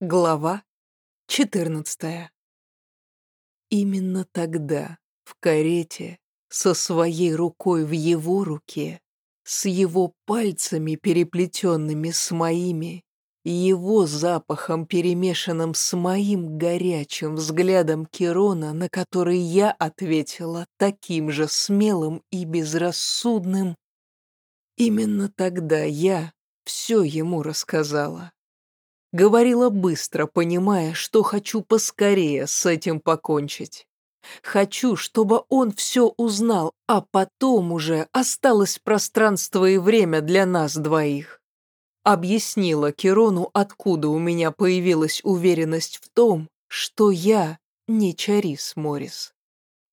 Глава 14 Именно тогда, в карете, со своей рукой в его руке, с его пальцами, переплетенными с моими, его запахом, перемешанным с моим горячим взглядом Кирона, на который я ответила таким же смелым и безрассудным, именно тогда я все ему рассказала. Говорила быстро, понимая, что хочу поскорее с этим покончить. Хочу, чтобы он все узнал, а потом уже осталось пространство и время для нас двоих. Объяснила Кирону, откуда у меня появилась уверенность в том, что я не Чарис Морис.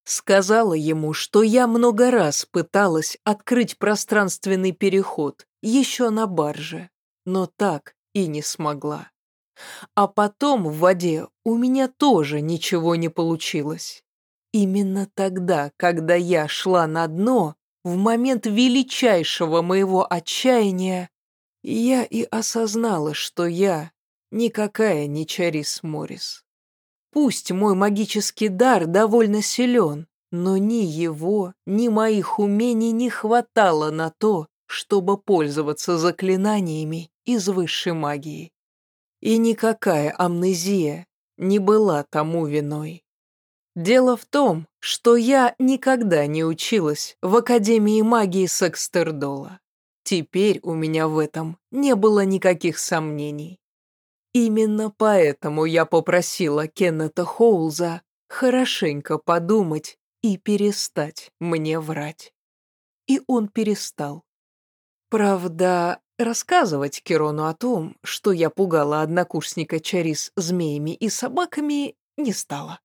Сказала ему, что я много раз пыталась открыть пространственный переход, еще на барже, но так и не смогла. А потом в воде у меня тоже ничего не получилось. Именно тогда, когда я шла на дно, в момент величайшего моего отчаяния, я и осознала, что я никакая не Чарис Моррис. Пусть мой магический дар довольно силен, но ни его, ни моих умений не хватало на то, чтобы пользоваться заклинаниями из высшей магии. И никакая амнезия не была тому виной. Дело в том, что я никогда не училась в Академии магии Секстердола. Теперь у меня в этом не было никаких сомнений. Именно поэтому я попросила Кеннета Хоулза хорошенько подумать и перестать мне врать. И он перестал. Правда, рассказывать Керону о том, что я пугала однокурсника Чарис змеями и собаками, не стала.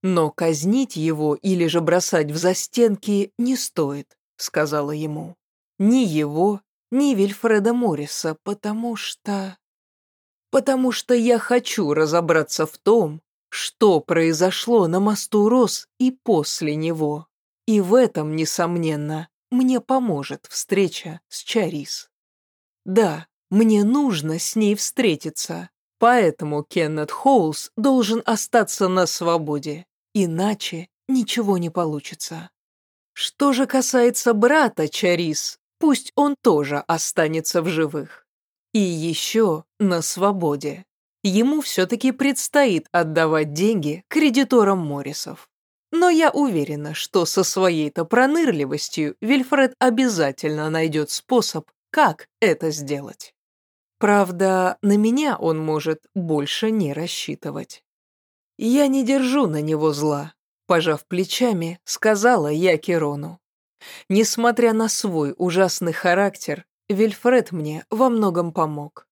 Но казнить его или же бросать в застенки не стоит, сказала ему. Ни его, ни Вильфреда Морриса, потому что... Потому что я хочу разобраться в том, что произошло на мосту Рос и после него. И в этом, несомненно, мне поможет встреча с Чарис. Да, мне нужно с ней встретиться, поэтому Кеннет Хоулс должен остаться на свободе, иначе ничего не получится. Что же касается брата Чарис, пусть он тоже останется в живых. И еще на свободе. Ему все-таки предстоит отдавать деньги кредиторам Моррисов. Но я уверена, что со своей-то пронырливостью Вильфред обязательно найдет способ, как это сделать. Правда, на меня он может больше не рассчитывать. Я не держу на него зла, пожав плечами, сказала я Керону. Несмотря на свой ужасный характер, Вильфред мне во многом помог.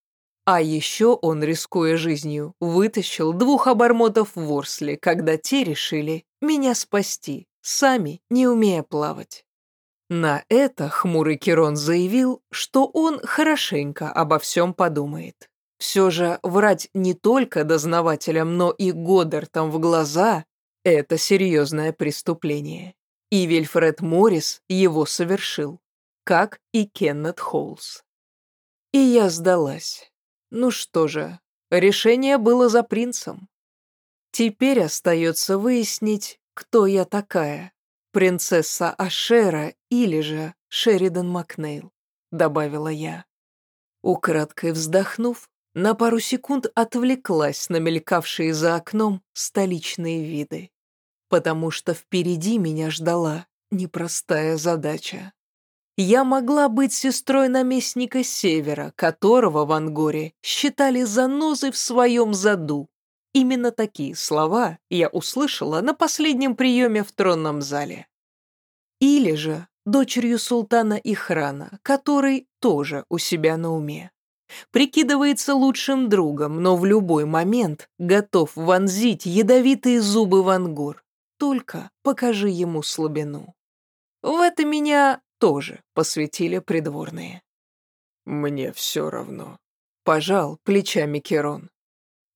А еще он, рискуя жизнью, вытащил двух обормотов в Ворсле, когда те решили меня спасти, сами не умея плавать. На это хмурый Керон заявил, что он хорошенько обо всем подумает. Все же врать не только дознавателям, но и Годдартам в глаза – это серьезное преступление. И Вильфред Моррис его совершил, как и Кеннет Холлс. И я сдалась. Ну что же, решение было за принцем. Теперь остается выяснить, кто я такая. Принцесса Ашера или же Шеридан Макнейл, добавила я. Украдкой вздохнув, на пару секунд отвлеклась на мелькавшие за окном столичные виды, потому что впереди меня ждала непростая задача. Я могла быть сестрой наместника Севера, которого в Ангоре считали занозой в своем заду. Именно такие слова я услышала на последнем приеме в тронном зале. Или же дочерью султана Ихрана, который тоже у себя на уме. Прикидывается лучшим другом, но в любой момент готов вонзить ядовитые зубы в Ангор. Только покажи ему слабину. В это меня тоже посвятили придворные. «Мне все равно», — пожал плечами Керон.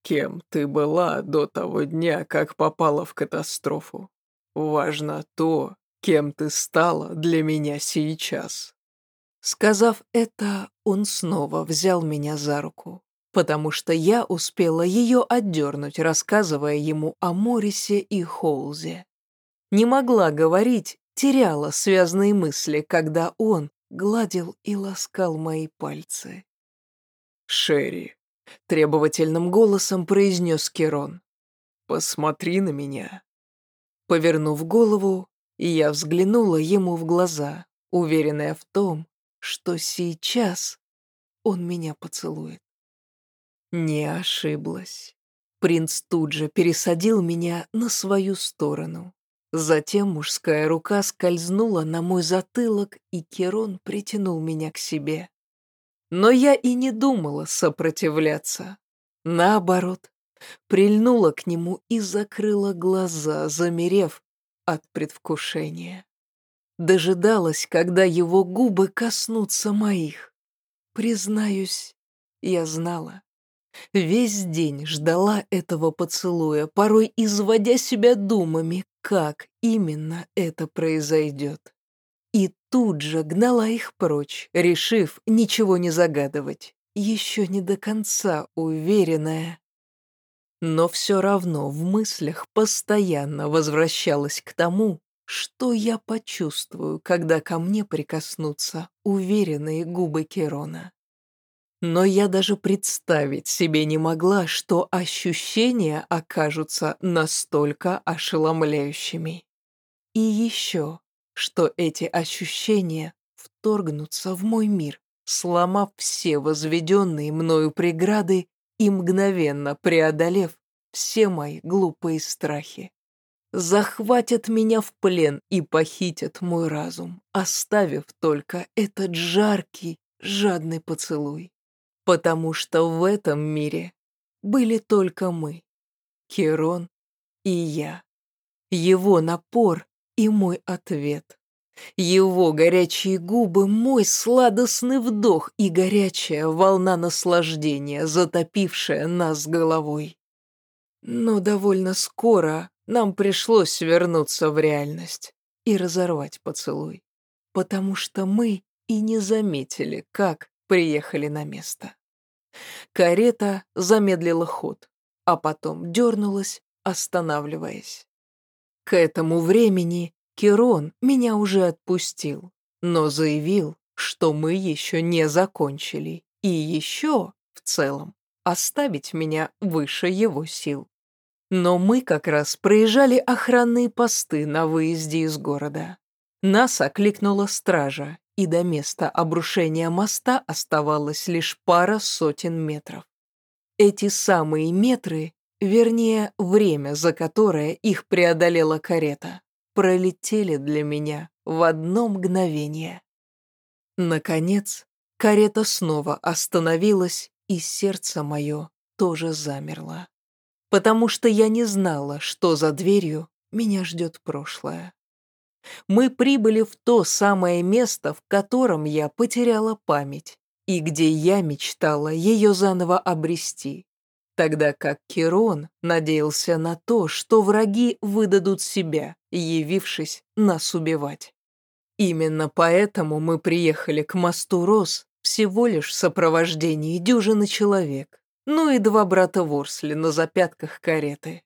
«Кем ты была до того дня, как попала в катастрофу? Важно то, кем ты стала для меня сейчас». Сказав это, он снова взял меня за руку, потому что я успела ее отдернуть, рассказывая ему о Морисе и Хоулзе. Не могла говорить, теряла связные мысли, когда он гладил и ласкал мои пальцы. «Шерри», — требовательным голосом произнес Керон, — «посмотри на меня». Повернув голову, я взглянула ему в глаза, уверенная в том, что сейчас он меня поцелует. Не ошиблась. Принц тут же пересадил меня на свою сторону. Затем мужская рука скользнула на мой затылок, и Керон притянул меня к себе. Но я и не думала сопротивляться. Наоборот, прильнула к нему и закрыла глаза, замерев от предвкушения. Дожидалась, когда его губы коснутся моих. Признаюсь, я знала. Весь день ждала этого поцелуя, порой изводя себя думами, как именно это произойдет. И тут же гнала их прочь, решив ничего не загадывать, еще не до конца уверенная. Но все равно в мыслях постоянно возвращалась к тому, что я почувствую, когда ко мне прикоснутся уверенные губы Керона. Но я даже представить себе не могла, что ощущения окажутся настолько ошеломляющими. И еще, что эти ощущения вторгнутся в мой мир, сломав все возведенные мною преграды и мгновенно преодолев все мои глупые страхи. Захватят меня в плен и похитят мой разум, оставив только этот жаркий, жадный поцелуй потому что в этом мире были только мы, Керон и я. Его напор и мой ответ. Его горячие губы, мой сладостный вдох и горячая волна наслаждения, затопившая нас головой. Но довольно скоро нам пришлось вернуться в реальность и разорвать поцелуй, потому что мы и не заметили, как приехали на место. Карета замедлила ход, а потом дернулась, останавливаясь. К этому времени Керон меня уже отпустил, но заявил, что мы еще не закончили и еще, в целом, оставить меня выше его сил. Но мы как раз проезжали охранные посты на выезде из города. Нас окликнула стража, и до места обрушения моста оставалось лишь пара сотен метров. Эти самые метры, вернее, время, за которое их преодолела карета, пролетели для меня в одно мгновение. Наконец, карета снова остановилась, и сердце мое тоже замерло. Потому что я не знала, что за дверью меня ждет прошлое мы прибыли в то самое место, в котором я потеряла память, и где я мечтала ее заново обрести, тогда как Керон надеялся на то, что враги выдадут себя, явившись нас убивать. Именно поэтому мы приехали к мосту Рос всего лишь в сопровождении дюжины человек, ну и два брата Ворсли на запятках кареты.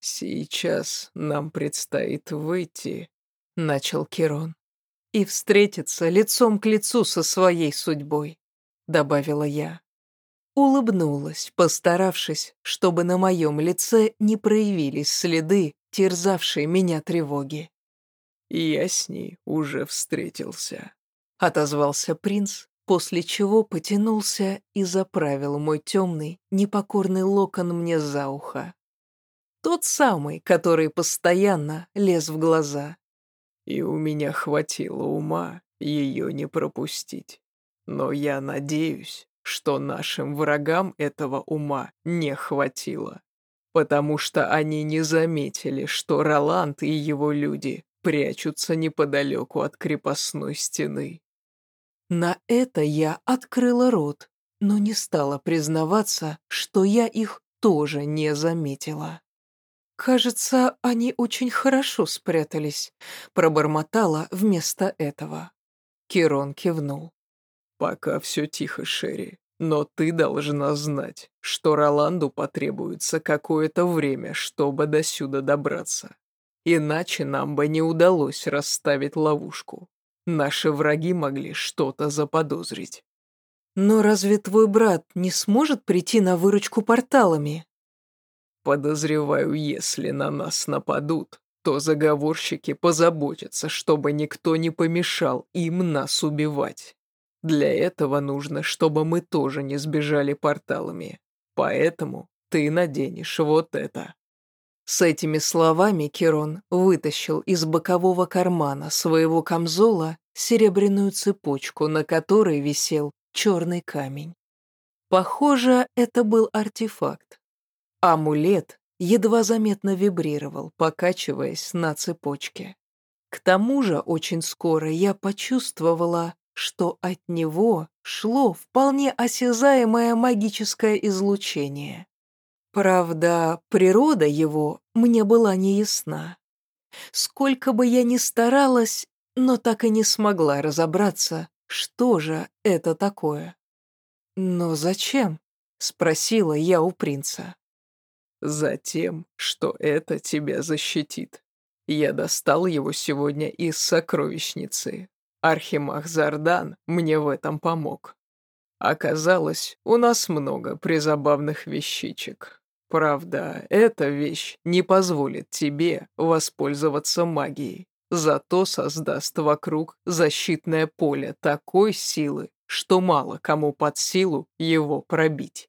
«Сейчас нам предстоит выйти», — начал Кирон. «И встретиться лицом к лицу со своей судьбой», — добавила я. Улыбнулась, постаравшись, чтобы на моем лице не проявились следы, терзавшие меня тревоги. «Я с ней уже встретился», — отозвался принц, после чего потянулся и заправил мой темный, непокорный локон мне за ухо. Тот самый, который постоянно лез в глаза, и у меня хватило ума ее не пропустить. Но я надеюсь, что нашим врагам этого ума не хватило, потому что они не заметили, что Роланд и его люди прячутся неподалеку от крепостной стены. На это я открыла рот, но не стала признаваться, что я их тоже не заметила. «Кажется, они очень хорошо спрятались», — пробормотала вместо этого. Кирон кивнул. «Пока все тихо, Шерри, Но ты должна знать, что Роланду потребуется какое-то время, чтобы до сюда добраться. Иначе нам бы не удалось расставить ловушку. Наши враги могли что-то заподозрить. Но разве твой брат не сможет прийти на выручку порталами? Подозреваю, если на нас нападут, то заговорщики позаботятся, чтобы никто не помешал им нас убивать. Для этого нужно, чтобы мы тоже не сбежали порталами. Поэтому ты наденешь вот это». С этими словами Кирон вытащил из бокового кармана своего камзола серебряную цепочку, на которой висел черный камень. Похоже, это был артефакт. Амулет едва заметно вибрировал, покачиваясь на цепочке. К тому же очень скоро я почувствовала, что от него шло вполне осязаемое магическое излучение. Правда, природа его мне была неясна. Сколько бы я ни старалась, но так и не смогла разобраться, что же это такое. «Но зачем?» — спросила я у принца. «Затем, что это тебя защитит. Я достал его сегодня из сокровищницы, Архимах Зардан мне в этом помог. Оказалось, у нас много призабавных вещичек. Правда, эта вещь не позволит тебе воспользоваться магией, зато создаст вокруг защитное поле такой силы, что мало кому под силу его пробить.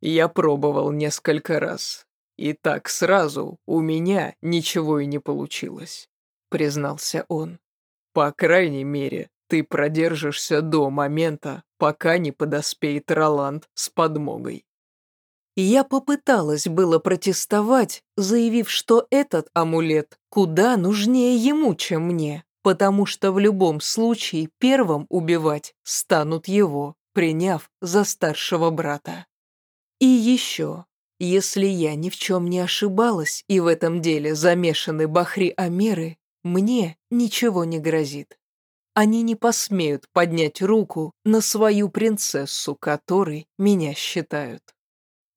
Я пробовал несколько раз, и так сразу у меня ничего и не получилось, признался он. По крайней мере, ты продержишься до момента, пока не подоспеет Роланд с подмогой. Я попыталась было протестовать, заявив, что этот амулет куда нужнее ему, чем мне, потому что в любом случае первым убивать станут его, приняв за старшего брата. И еще, если я ни в чем не ошибалась и в этом деле замешаны Бахри Амеры, мне ничего не грозит. Они не посмеют поднять руку на свою принцессу, которой меня считают.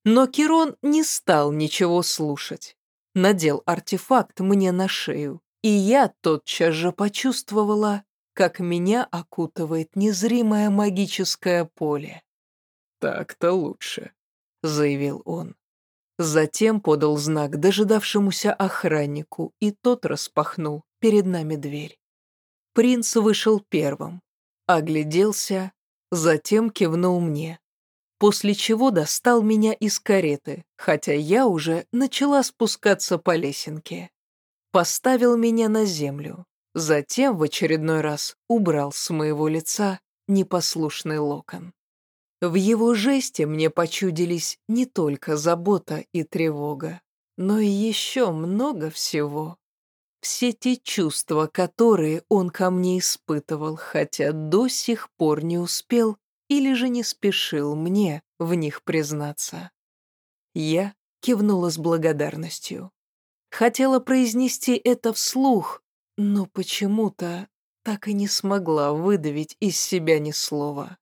Но Кирон не стал ничего слушать. Надел артефакт мне на шею, и я тотчас же почувствовала, как меня окутывает незримое магическое поле. «Так-то лучше», — заявил он. Затем подал знак дожидавшемуся охраннику, и тот распахнул перед нами дверь. Принц вышел первым, огляделся, затем кивнул мне, после чего достал меня из кареты, хотя я уже начала спускаться по лесенке. Поставил меня на землю, затем в очередной раз убрал с моего лица непослушный локон. В его жесте мне почудились не только забота и тревога, но и еще много всего все те чувства, которые он ко мне испытывал, хотя до сих пор не успел или же не спешил мне в них признаться. Я кивнула с благодарностью. Хотела произнести это вслух, но почему-то так и не смогла выдавить из себя ни слова.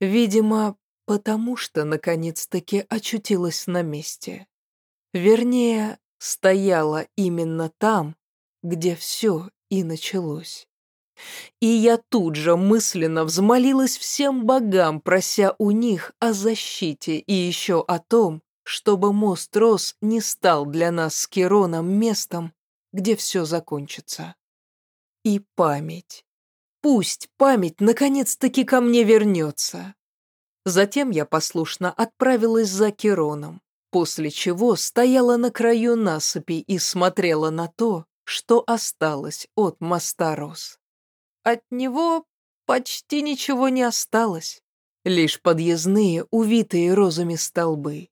Видимо, потому что наконец-таки очутилась на месте. Вернее, стояла именно там, где все и началось. И я тут же мысленно взмолилась всем богам, прося у них о защите и еще о том, чтобы мост Рос не стал для нас с Кероном местом, где все закончится. И память. Пусть память наконец-таки ко мне вернется. Затем я послушно отправилась за Кероном, после чего стояла на краю насыпи и смотрела на то, что осталось от моста Рос. От него почти ничего не осталось, лишь подъездные, увитые розами столбы.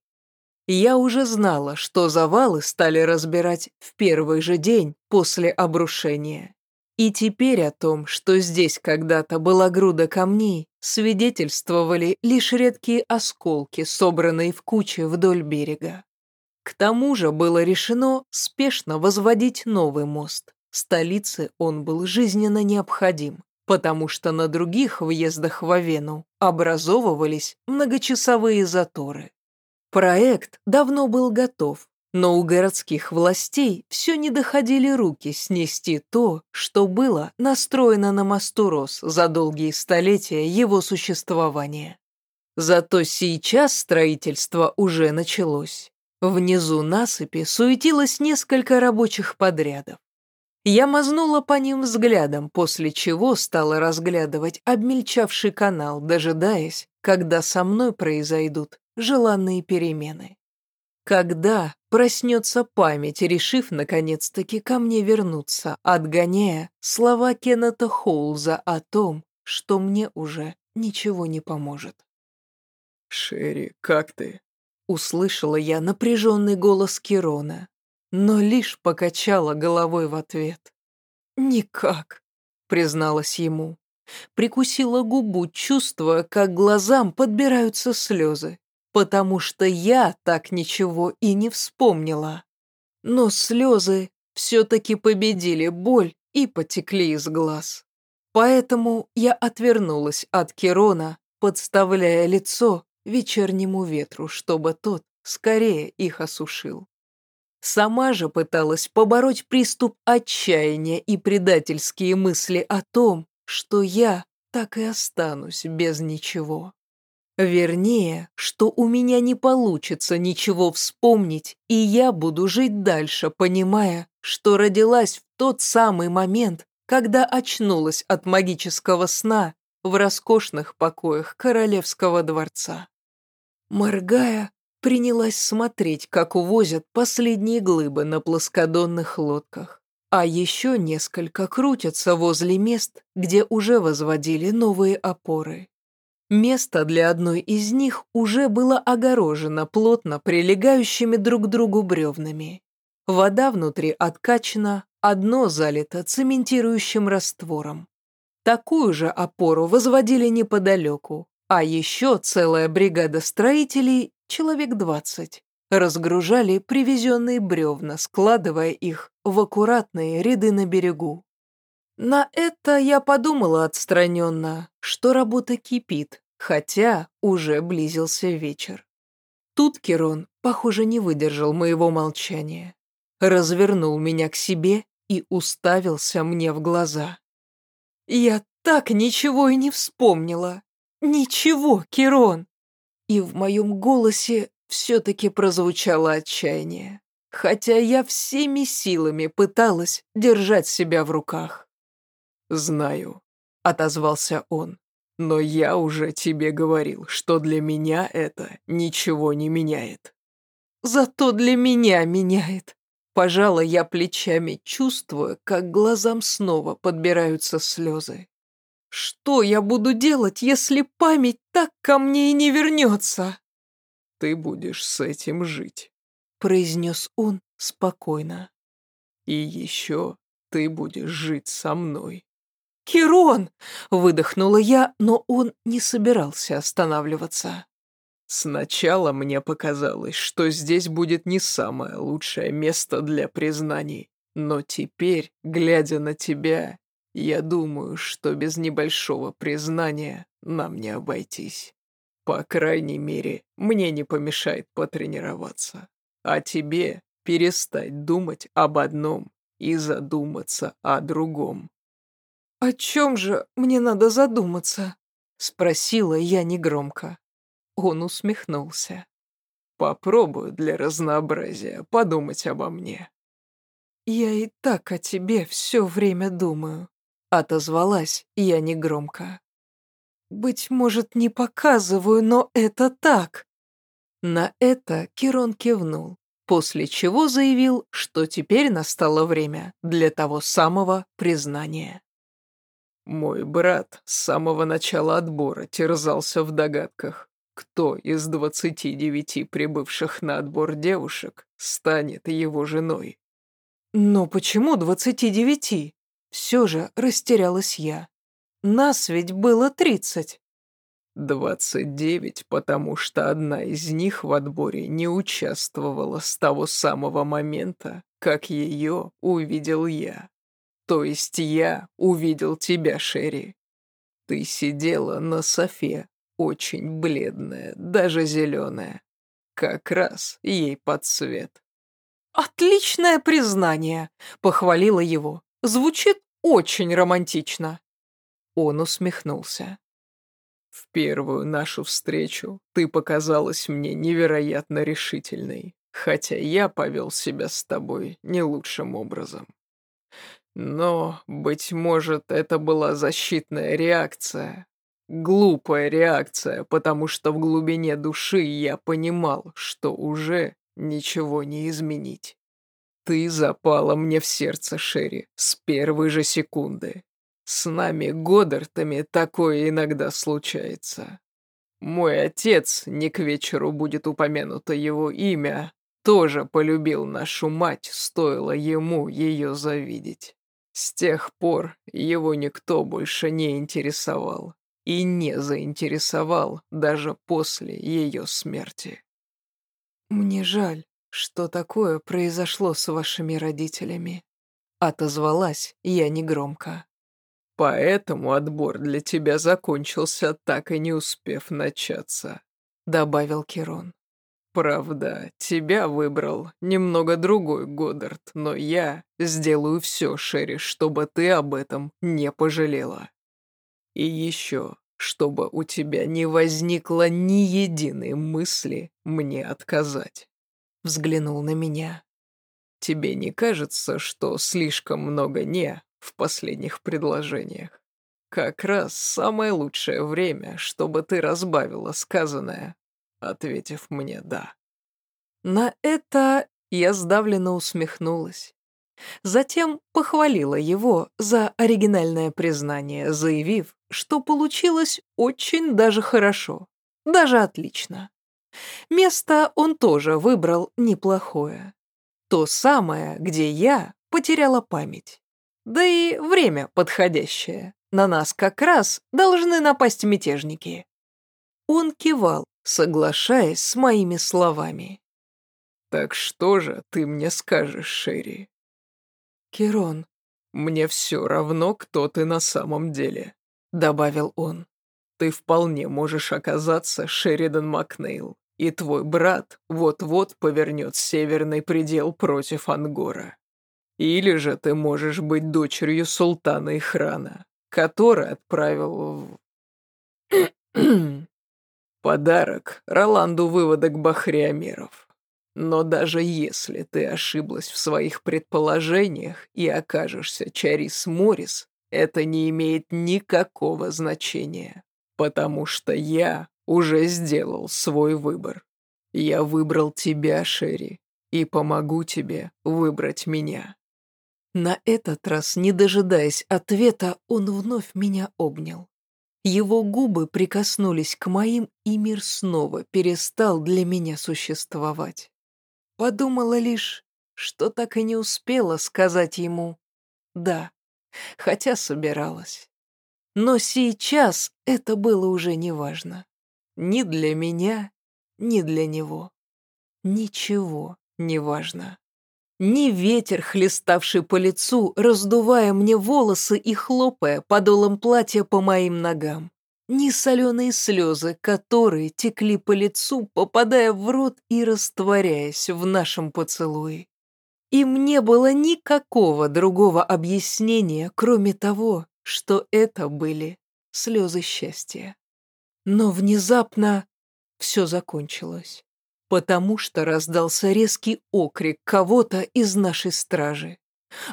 Я уже знала, что завалы стали разбирать в первый же день после обрушения. И теперь о том, что здесь когда-то была груда камней, свидетельствовали лишь редкие осколки, собранные в куче вдоль берега. К тому же было решено спешно возводить новый мост. Столице он был жизненно необходим, потому что на других въездах в Авену образовывались многочасовые заторы. Проект давно был готов, но у городских властей все не доходили руки снести то, что было настроено на Мастурос за долгие столетия его существования. Зато сейчас строительство уже началось. Внизу насыпи суетилось несколько рабочих подрядов. Я мазнула по ним взглядом, после чего стала разглядывать обмельчавший канал, дожидаясь, когда со мной произойдут желанные перемены. Когда проснется память, решив наконец-таки ко мне вернуться, отгоняя слова Кеннета Хоулза о том, что мне уже ничего не поможет. «Шерри, как ты?» Услышала я напряженный голос Кирона, но лишь покачала головой в ответ. «Никак», — призналась ему. Прикусила губу, чувствуя, как глазам подбираются слезы, потому что я так ничего и не вспомнила. Но слезы все-таки победили боль и потекли из глаз. Поэтому я отвернулась от Кирона, подставляя лицо вечернему ветру, чтобы тот скорее их осушил. Сама же пыталась побороть приступ отчаяния и предательские мысли о том, что я так и останусь без ничего. Вернее, что у меня не получится ничего вспомнить, и я буду жить дальше, понимая, что родилась в тот самый момент, когда очнулась от магического сна в роскошных покоях королевского дворца. Моргая, принялась смотреть, как увозят последние глыбы на плоскодонных лодках. А еще несколько крутятся возле мест, где уже возводили новые опоры. Место для одной из них уже было огорожено плотно прилегающими друг к другу бревнами. Вода внутри откачана, одно залито цементирующим раствором. Такую же опору возводили неподалеку, а еще целая бригада строителей человек двадцать, разгружали привезенные бревна, складывая их в аккуратные ряды на берегу. На это я подумала отстраненно, что работа кипит, хотя уже близился вечер. Тут Керон, похоже, не выдержал моего молчания. Развернул меня к себе и уставился мне в глаза. Я так ничего и не вспомнила. Ничего, Керон и в моем голосе все-таки прозвучало отчаяние, хотя я всеми силами пыталась держать себя в руках. «Знаю», — отозвался он, — «но я уже тебе говорил, что для меня это ничего не меняет». «Зато для меня меняет», Пожала я плечами, чувствуя, как глазам снова подбираются слезы. Что я буду делать, если память так ко мне и не вернется? Ты будешь с этим жить, произнес он спокойно. И еще ты будешь жить со мной. «Кирон!» — выдохнула я, но он не собирался останавливаться. «Сначала мне показалось, что здесь будет не самое лучшее место для признаний, но теперь, глядя на тебя, я думаю, что без небольшого признания нам не обойтись. По крайней мере, мне не помешает потренироваться. А тебе перестать думать об одном и задуматься о другом. «О чем же мне надо задуматься?» — спросила я негромко. Он усмехнулся. «Попробую для разнообразия подумать обо мне». «Я и так о тебе все время думаю», Отозвалась я негромко. «Быть может, не показываю, но это так!» На это Кирон кивнул, после чего заявил, что теперь настало время для того самого признания. «Мой брат с самого начала отбора терзался в догадках, кто из двадцати девяти прибывших на отбор девушек станет его женой». «Но почему двадцати девяти?» Все же растерялась я. Нас ведь было тридцать. «Двадцать девять, потому что одна из них в отборе не участвовала с того самого момента, как ее увидел я. То есть я увидел тебя, Шерри. Ты сидела на софе, очень бледная, даже зеленая. Как раз ей под цвет. «Отличное признание!» — похвалила его. «Звучит очень романтично». Он усмехнулся. «В первую нашу встречу ты показалась мне невероятно решительной, хотя я повел себя с тобой не лучшим образом. Но, быть может, это была защитная реакция. Глупая реакция, потому что в глубине души я понимал, что уже ничего не изменить. Ты запала мне в сердце, Шерри, с первой же секунды. С нами, Годдартами, такое иногда случается. Мой отец, не к вечеру будет упомянуто его имя, тоже полюбил нашу мать, стоило ему ее завидеть. С тех пор его никто больше не интересовал и не заинтересовал даже после ее смерти. «Мне жаль, что такое произошло с вашими родителями», — отозвалась я негромко. «Поэтому отбор для тебя закончился, так и не успев начаться», — добавил Кирон. «Правда, тебя выбрал немного другой Годдард, но я сделаю все, Шерри, чтобы ты об этом не пожалела. И еще, чтобы у тебя не возникло ни единой мысли мне отказать. Взглянул на меня. Тебе не кажется, что слишком много «не» в последних предложениях? Как раз самое лучшее время, чтобы ты разбавила сказанное, ответив мне «да». На это я сдавленно усмехнулась. Затем похвалила его за оригинальное признание, заявив, что получилось очень даже хорошо, даже отлично. Место он тоже выбрал неплохое. То самое, где я потеряла память. Да и время подходящее. На нас как раз должны напасть мятежники. Он кивал, соглашаясь с моими словами. «Так что же ты мне скажешь, Шерри?» «Кирон, мне все равно, кто ты на самом деле», — добавил он. «Ты вполне можешь оказаться Шеридан Макнейл, и твой брат вот-вот повернет северный предел против Ангора. Или же ты можешь быть дочерью султана Ихрана, который отправил в... подарок Роланду выводок Бахриамеров. Но даже если ты ошиблась в своих предположениях и окажешься Чарис Морис, это не имеет никакого значения, потому что я уже сделал свой выбор. Я выбрал тебя, Шерри, и помогу тебе выбрать меня». На этот раз, не дожидаясь ответа, он вновь меня обнял. Его губы прикоснулись к моим, и мир снова перестал для меня существовать. Подумала лишь, что так и не успела сказать ему «да», хотя собиралась. Но сейчас это было уже неважно. Ни для меня, ни для него. Ничего не важно. Ни ветер, хлеставший по лицу, раздувая мне волосы и хлопая подолом платья по моим ногам ни соленые слезы, которые текли по лицу, попадая в рот и растворяясь в нашем поцелуе. Им не было никакого другого объяснения, кроме того, что это были слезы счастья. Но внезапно все закончилось, потому что раздался резкий окрик кого-то из нашей стражи.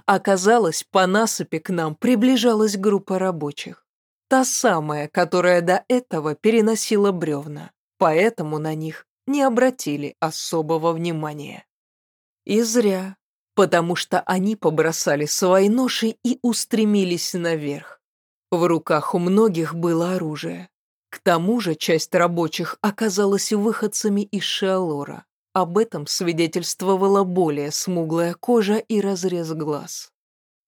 Оказалось, по насыпи к нам приближалась группа рабочих. Та самая, которая до этого переносила бревна, поэтому на них не обратили особого внимания. И зря, потому что они побросали свои ноши и устремились наверх. В руках у многих было оружие. К тому же часть рабочих оказалась выходцами из Шиалора. Об этом свидетельствовала более смуглая кожа и разрез глаз.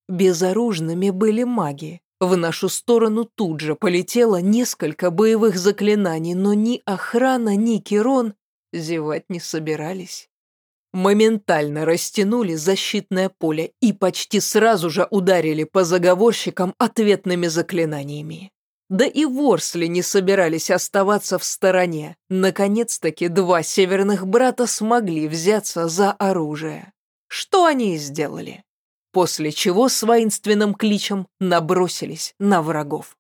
Безоружными были маги, в нашу сторону тут же полетело несколько боевых заклинаний, но ни охрана, ни Керон зевать не собирались. моментально растянули защитное поле и почти сразу же ударили по заговорщикам ответными заклинаниями. Да и ворсли не собирались оставаться в стороне. Наконец-таки два северных брата смогли взяться за оружие. Что они и сделали. После чего с воинственным кличем набросились на врагов.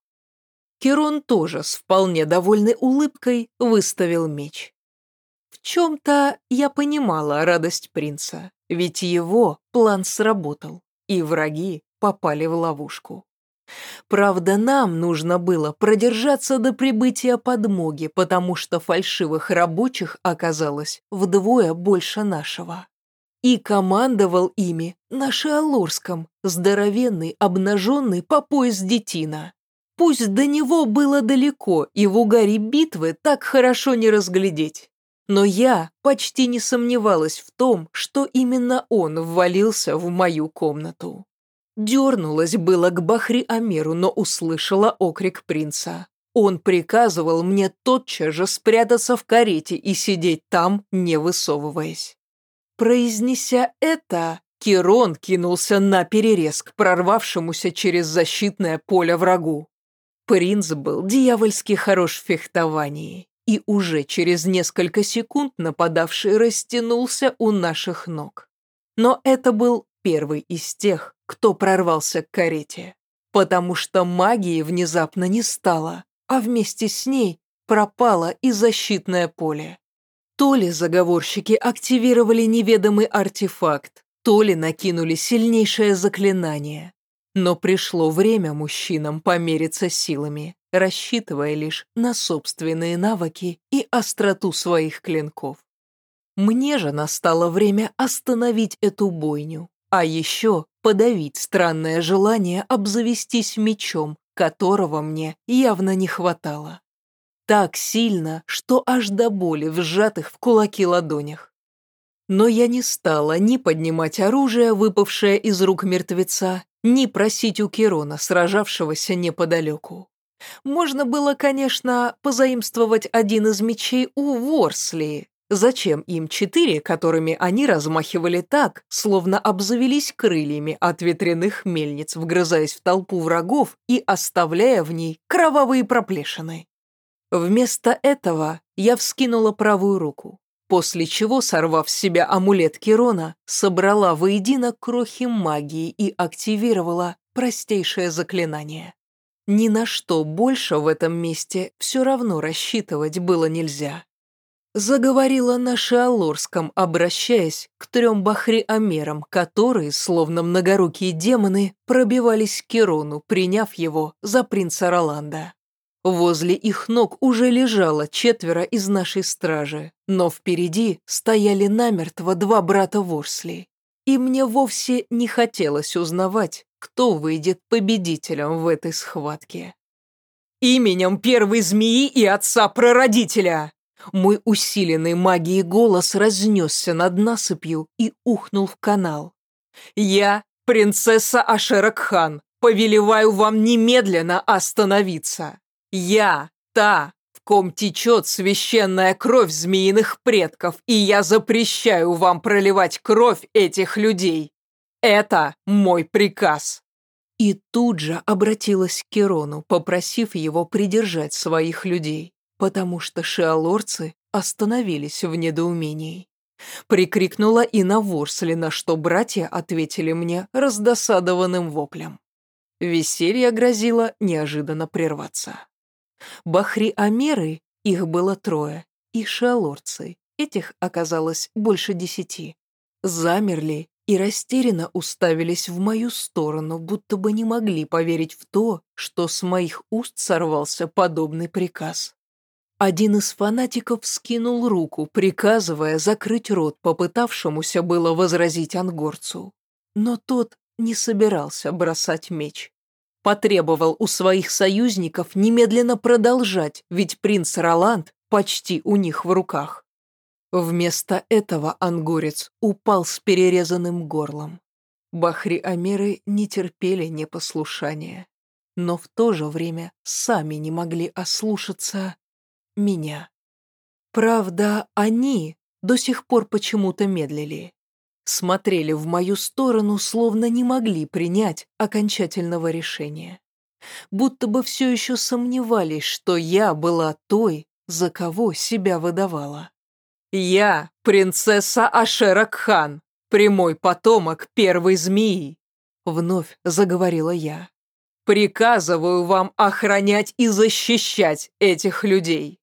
Керон тоже с вполне довольной улыбкой выставил меч. В чем-то я понимала радость принца, ведь его план сработал, и враги попали в ловушку. Правда, нам нужно было продержаться до прибытия подмоги, потому что фальшивых рабочих оказалось вдвое больше нашего. И командовал ими на Шиалурском, здоровенный, обнаженный по пояс детина. Пусть до него было далеко, и в угаре битвы так хорошо не разглядеть. Но я почти не сомневалась в том, что именно он ввалился в мою комнату. Дернулась было к Бахри Амиру, но услышала окрик принца. Он приказывал мне тотчас же спрятаться в карете и сидеть там, не высовываясь. Произнеся это, Кирон кинулся на перерез к прорвавшемуся через защитное поле врагу. Принц был дьявольски хорош в фехтовании, и уже через несколько секунд нападавший растянулся у наших ног. Но это был первый из тех, кто прорвался к карете, потому что магии внезапно не стало, а вместе с ней пропало и защитное поле. То ли заговорщики активировали неведомый артефакт, то ли накинули сильнейшее заклинание. Но пришло время мужчинам помериться силами, рассчитывая лишь на собственные навыки и остроту своих клинков. Мне же настало время остановить эту бойню, а еще подавить странное желание обзавестись мечом, которого мне явно не хватало. Так сильно, что аж до боли в сжатых в кулаки ладонях. Но я не стала ни поднимать оружие, выпавшее из рук мертвеца, ни просить у Кирона, сражавшегося неподалеку. Можно было, конечно, позаимствовать один из мечей у Ворсли, Зачем им четыре, которыми они размахивали так, словно обзавелись крыльями от ветряных мельниц, вгрызаясь в толпу врагов и оставляя в ней кровавые проплешины? Вместо этого я вскинула правую руку, после чего, сорвав с себя амулет Кирона, собрала воедино крохи магии и активировала простейшее заклинание. Ни на что больше в этом месте все равно рассчитывать было нельзя. Заговорила на шиалорском, обращаясь к трем бахри-амерам, которые, словно многорукие демоны, пробивались к Керону, приняв его за принца Роланда. Возле их ног уже лежало четверо из нашей стражи, но впереди стояли намертво два брата Ворсли. И мне вовсе не хотелось узнавать, кто выйдет победителем в этой схватке. «Именем первой змеи и отца-прародителя!» Мой усиленный магией голос разнесся над насыпью и ухнул в канал. «Я, принцесса Ашеракхан, повелеваю вам немедленно остановиться. Я, та, в ком течет священная кровь змеиных предков, и я запрещаю вам проливать кровь этих людей. Это мой приказ». И тут же обратилась к Керону, попросив его придержать своих людей потому что шиалорцы остановились в недоумении. Прикрикнула и на Ворсли, на что братья ответили мне раздосадованным воплем. Веселье грозило неожиданно прерваться. Бахри-Амеры, их было трое, и шиалорцы, этих оказалось больше десяти, замерли и растерянно уставились в мою сторону, будто бы не могли поверить в то, что с моих уст сорвался подобный приказ. Один из фанатиков скинул руку, приказывая закрыть рот попытавшемуся было возразить ангорцу. Но тот не собирался бросать меч. Потребовал у своих союзников немедленно продолжать, ведь принц Роланд почти у них в руках. Вместо этого ангорец упал с перерезанным горлом. Бахри-Амеры не терпели непослушания, но в то же время сами не могли ослушаться меня. Правда, они до сих пор почему-то медлили. Смотрели в мою сторону, словно не могли принять окончательного решения. Будто бы все еще сомневались, что я была той, за кого себя выдавала. «Я принцесса Ашера Кхан, прямой потомок первой змеи», — вновь заговорила я. «Приказываю вам охранять и защищать этих людей.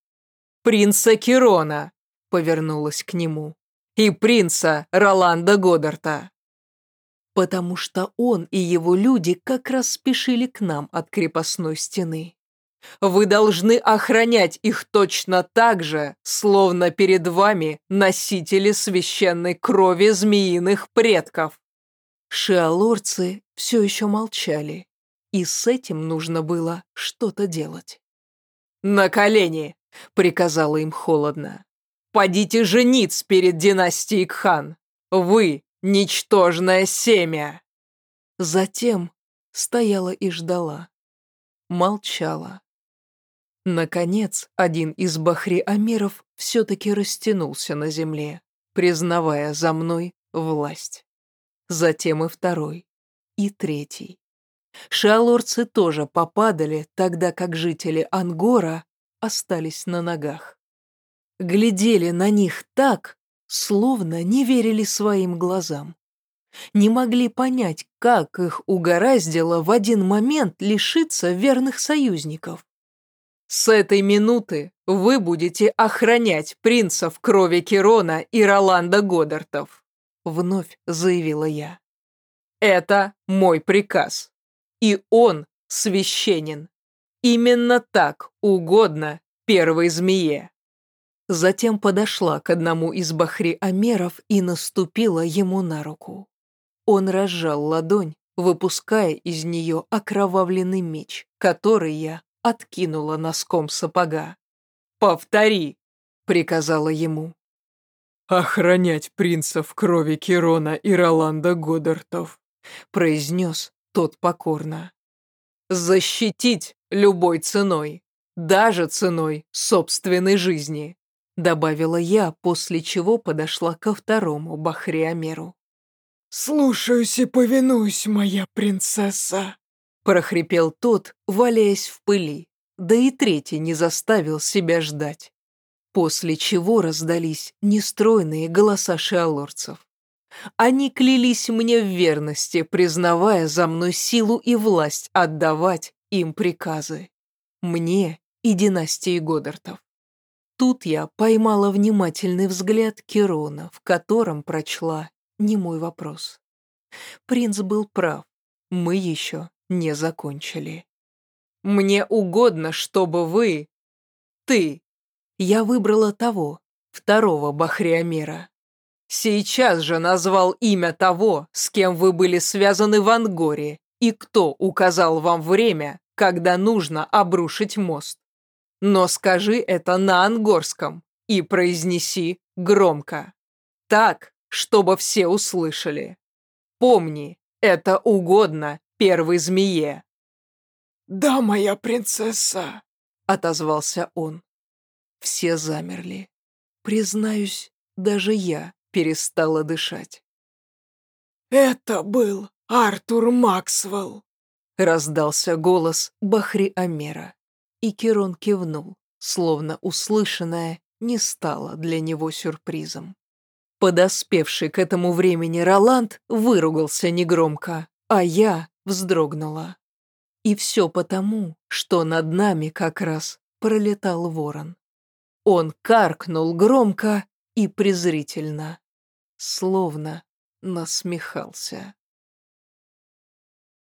Принца Кирона», — повернулась к нему, «и принца Роланда Годдарта». Потому что он и его люди как раз спешили к нам от крепостной стены. Вы должны охранять их точно так же, словно перед вами носители священной крови змеиных предков. Шиалорцы все еще молчали, и с этим нужно было что-то делать. «На колени!» — приказала им холодно. «Подите жениц перед династией Кхан! Вы — ничтожное семя!» Затем стояла и ждала. Молчала. Наконец, один из бахри-амиров все-таки растянулся на земле, признавая за мной власть. Затем и второй, и третий. Шалорцы тоже попадали, тогда как жители Ангора остались на ногах. Глядели на них так, словно не верили своим глазам. Не могли понять, как их угораздило в один момент лишиться верных союзников. С этой минуты вы будете охранять принцев крови Кирона и Роланда Годдартов», — вновь заявила я. «Это мой приказ, и он священен. Именно так угодно первой змее». Затем подошла к одному из бахри-амеров и наступила ему на руку. Он разжал ладонь, выпуская из нее окровавленный меч, который я откинула носком сапога. «Повтори!» — приказала ему. «Охранять принцев крови Кирона и Роланда Годдартов», — произнес тот покорно. «Защитить любой ценой, даже ценой собственной жизни», — добавила я, после чего подошла ко второму Бахриамеру. «Слушаюсь и повинуюсь, моя принцесса», прохрипел тот, валяясь в пыли, да и третий не заставил себя ждать. После чего раздались нестройные голоса шиалорцев. Они клялись мне в верности, признавая за мной силу и власть отдавать им приказы. Мне и династии Годдартов. Тут я поймала внимательный взгляд Кирона, в котором прочла не мой вопрос. Принц был прав, мы еще не закончили. Мне угодно, чтобы вы... Ты. Я выбрала того, второго Бахриамира. Сейчас же назвал имя того, с кем вы были связаны в Ангоре, и кто указал вам время, когда нужно обрушить мост. Но скажи это на ангорском и произнеси громко. Так, чтобы все услышали. Помни, это угодно первой змее». «Да, моя принцесса», — отозвался он. Все замерли. Признаюсь, даже я перестала дышать. «Это был Артур Максвелл», — раздался голос Бахри Амера. И Кирон кивнул, словно услышанное не стало для него сюрпризом. Подоспевший к этому времени Роланд выругался негромко, а я вздрогнула. И все потому, что над нами как раз пролетал ворон. Он каркнул громко и презрительно, словно насмехался.